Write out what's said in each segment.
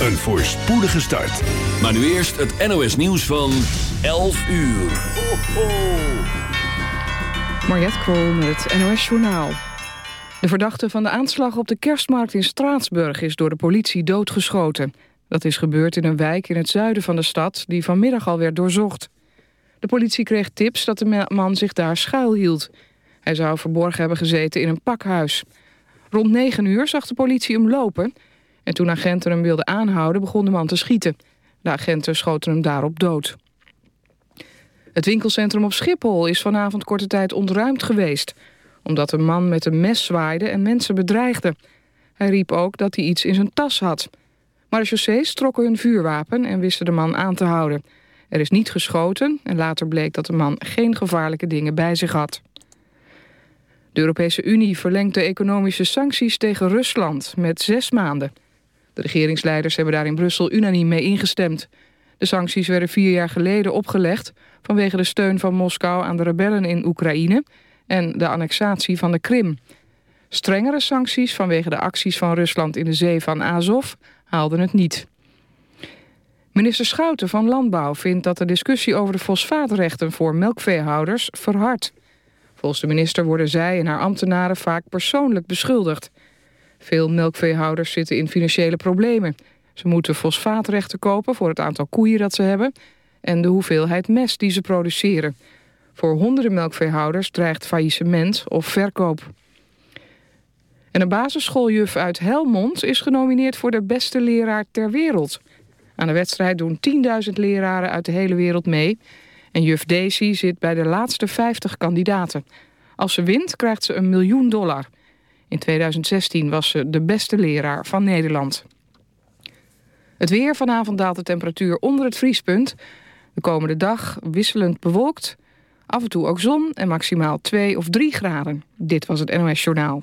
Een voorspoedige start. Maar nu eerst het NOS nieuws van 11 uur. Ho, ho. Mariette Krol met het NOS Journaal. De verdachte van de aanslag op de kerstmarkt in Straatsburg... is door de politie doodgeschoten. Dat is gebeurd in een wijk in het zuiden van de stad... die vanmiddag al werd doorzocht. De politie kreeg tips dat de man zich daar schuilhield. Hij zou verborgen hebben gezeten in een pakhuis. Rond 9 uur zag de politie hem lopen... en toen agenten hem wilden aanhouden begon de man te schieten. De agenten schoten hem daarop dood. Het winkelcentrum op Schiphol is vanavond korte tijd ontruimd geweest... omdat een man met een mes zwaaide en mensen bedreigde. Hij riep ook dat hij iets in zijn tas had. Marechaussees trokken hun vuurwapen en wisten de man aan te houden. Er is niet geschoten en later bleek dat de man geen gevaarlijke dingen bij zich had. De Europese Unie verlengt de economische sancties tegen Rusland met zes maanden. De regeringsleiders hebben daar in Brussel unaniem mee ingestemd. De sancties werden vier jaar geleden opgelegd... vanwege de steun van Moskou aan de rebellen in Oekraïne... en de annexatie van de Krim. Strengere sancties vanwege de acties van Rusland in de zee van Azov haalden het niet. Minister Schouten van Landbouw vindt dat de discussie over de fosfaatrechten voor melkveehouders verhardt. Volgens de minister worden zij en haar ambtenaren vaak persoonlijk beschuldigd. Veel melkveehouders zitten in financiële problemen. Ze moeten fosfaatrechten kopen voor het aantal koeien dat ze hebben... en de hoeveelheid mest die ze produceren. Voor honderden melkveehouders dreigt faillissement of verkoop. En een basisschooljuf uit Helmond is genomineerd voor de beste leraar ter wereld. Aan de wedstrijd doen 10.000 leraren uit de hele wereld mee... En juf Daisy zit bij de laatste 50 kandidaten. Als ze wint, krijgt ze een miljoen dollar. In 2016 was ze de beste leraar van Nederland. Het weer. Vanavond daalt de temperatuur onder het vriespunt. De komende dag wisselend bewolkt. Af en toe ook zon en maximaal 2 of 3 graden. Dit was het NOS Journaal.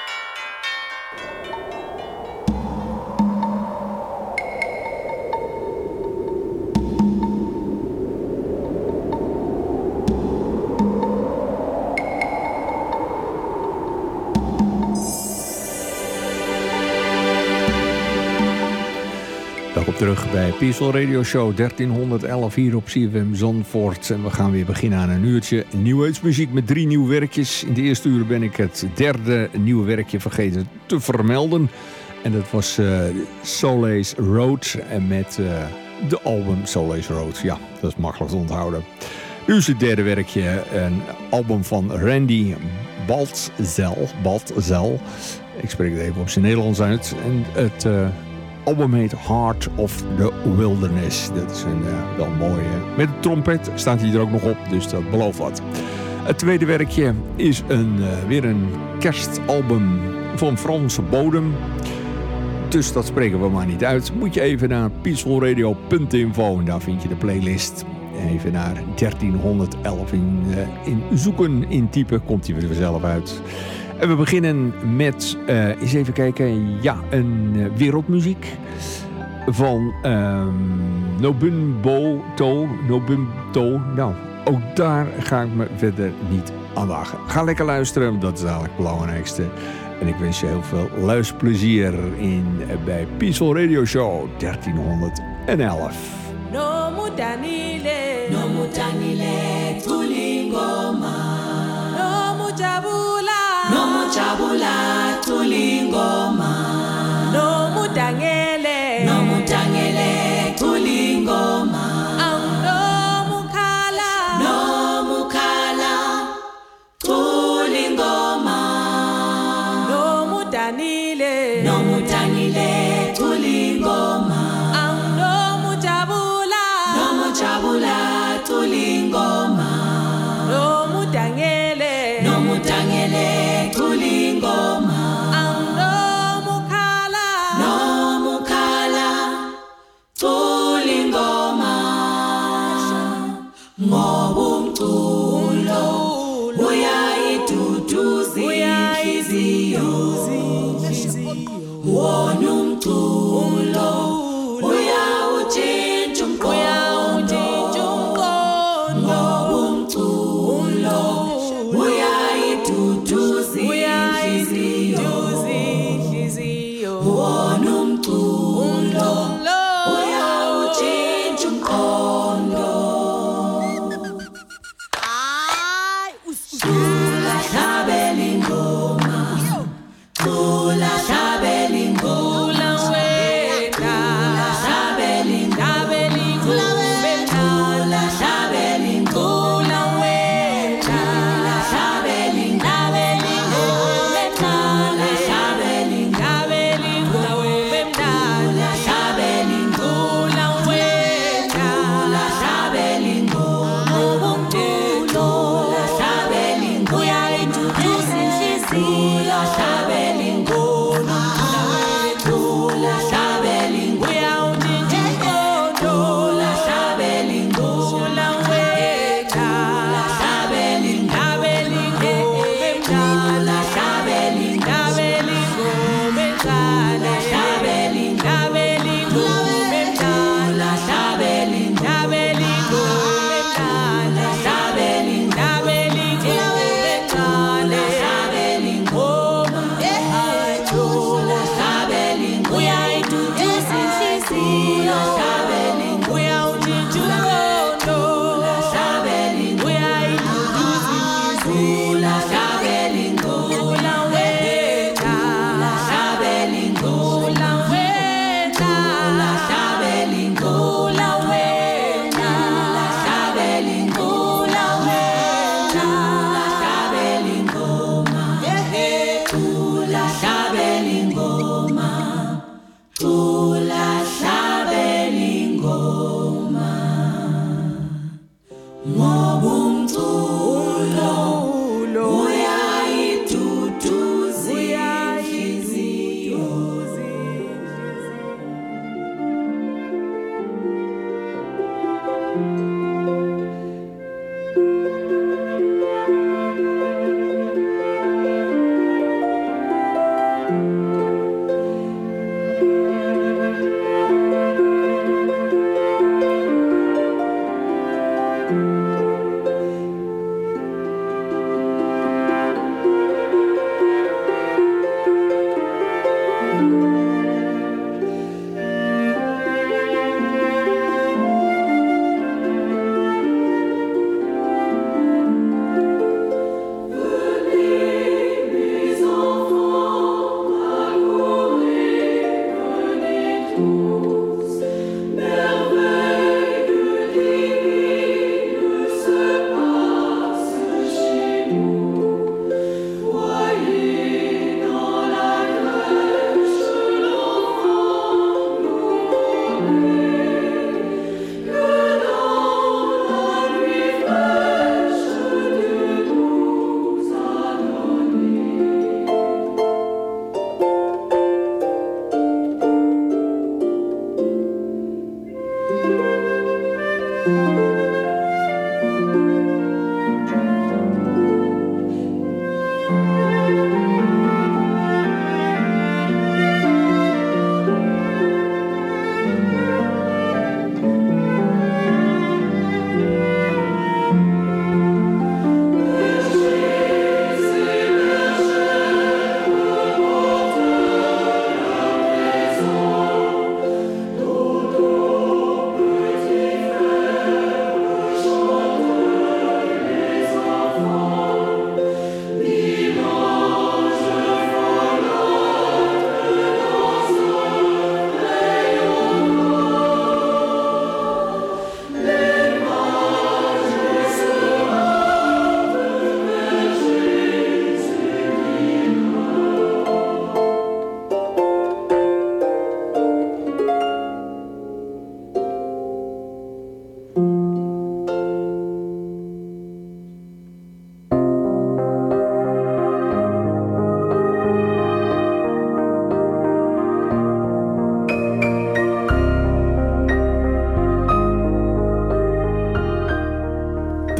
Terug bij Peaceful Radio Show 1311 hier op CFM Zonvoort. En we gaan weer beginnen aan een uurtje nieuwheidsmuziek met drie nieuwe werkjes. In de eerste uur ben ik het derde nieuwe werkje vergeten te vermelden. En dat was uh, Soleil's Road en met uh, de album Soleil's Road. Ja, dat is makkelijk te onthouden. Nu is het derde werkje, een album van Randy Baltzel. Baltzel. Ik spreek het even op zijn Nederlands uit. En het... Uh, album heet Heart of the Wilderness. Dat is een uh, wel mooie. Met de trompet staat hij er ook nog op, dus dat belooft wat. Het tweede werkje is een, uh, weer een kerstalbum van Franse bodem. Dus dat spreken we maar niet uit. Moet je even naar peacefulradio.info en daar vind je de playlist. Even naar 1311 in, uh, in zoeken, intypen, komt hij er vanzelf uit. En we beginnen met, uh, eens even kijken, ja, een uh, wereldmuziek van um, Nobumbo To. Nobumto. Nou, ook daar ga ik me verder niet aan wagen. Ga lekker luisteren, dat is eigenlijk het belangrijkste. En ik wens je heel veel luisterplezier in, uh, bij Peaceful Radio Show 1311. No mutanile, no mutanile, tulingoma. No. jabula thulingoma nomudangela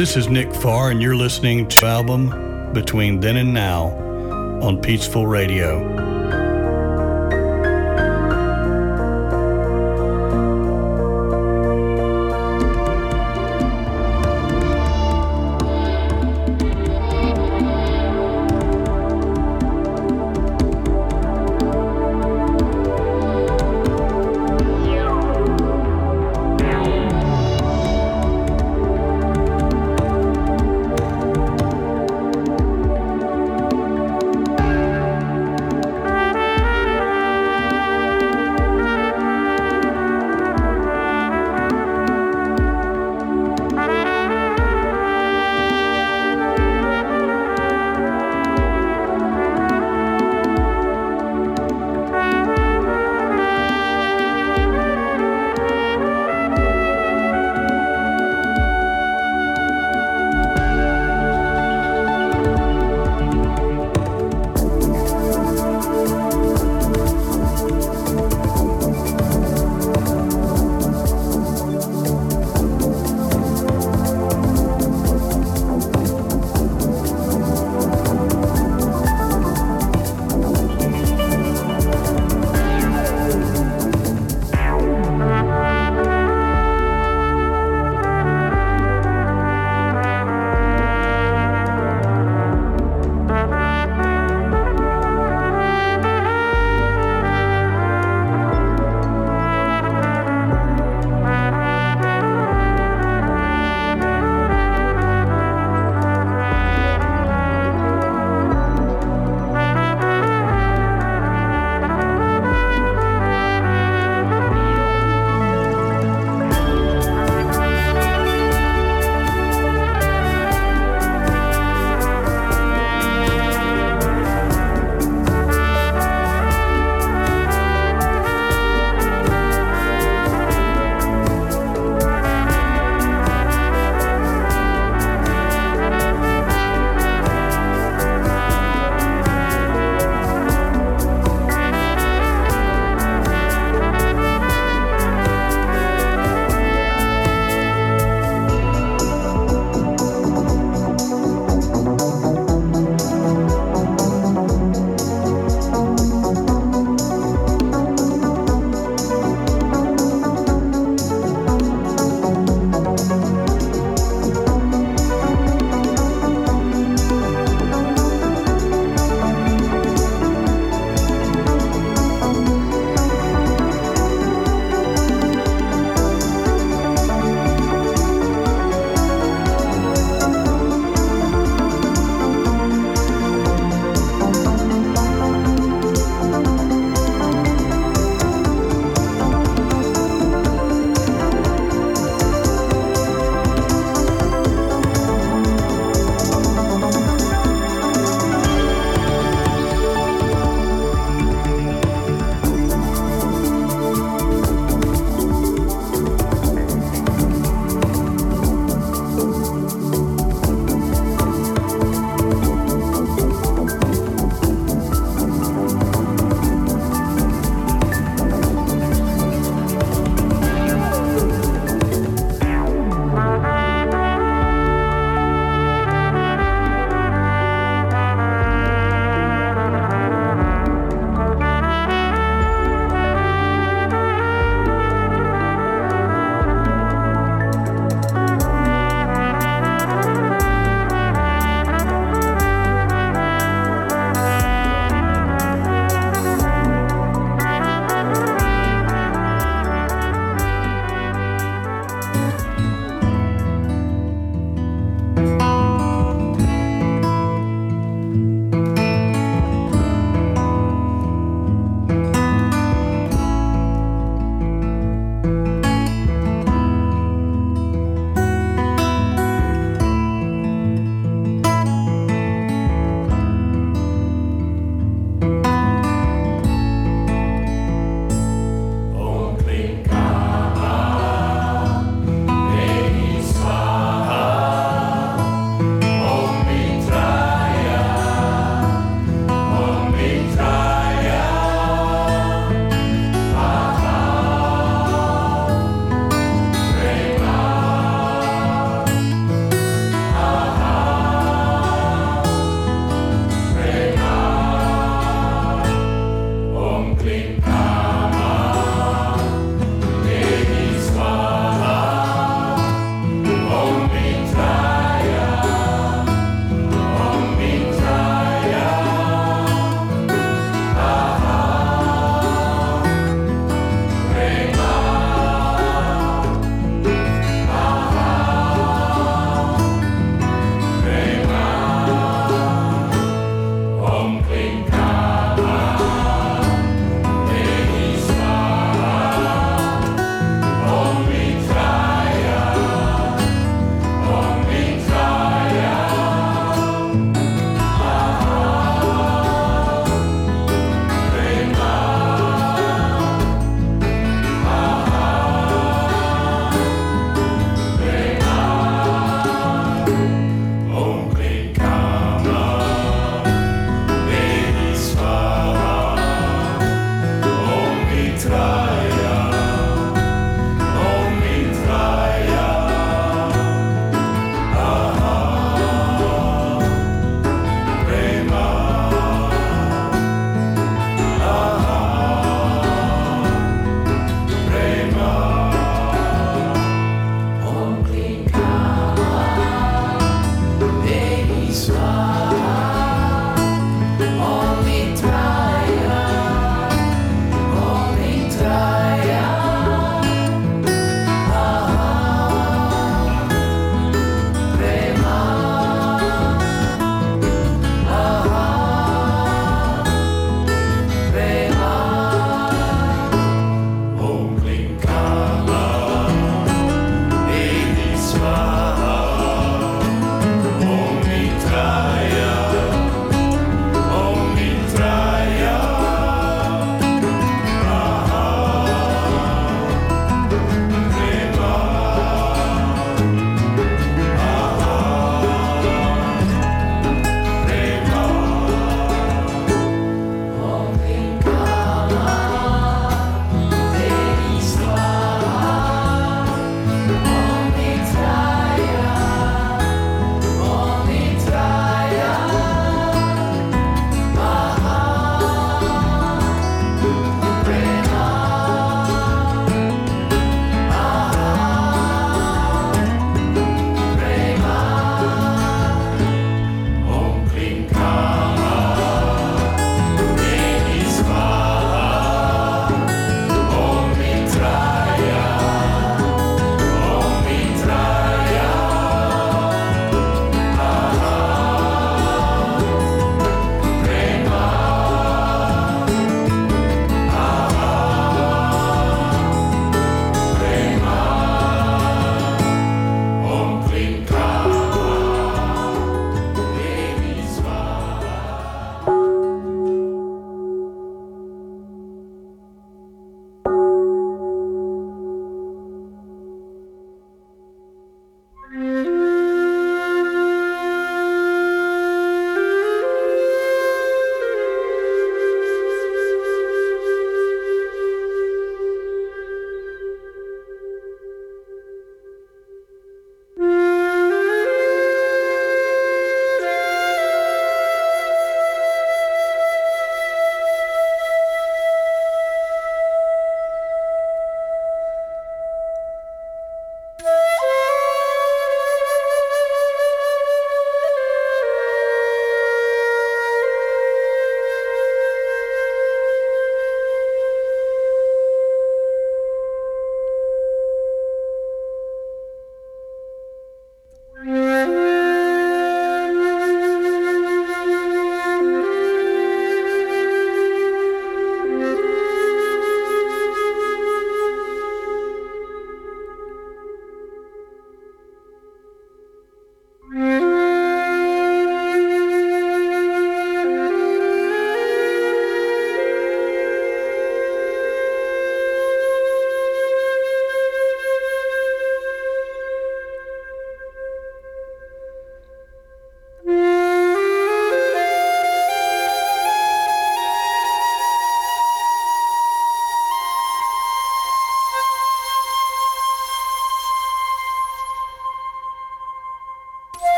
This is Nick Farr, and you're listening to album Between Then and Now on Peaceful Radio.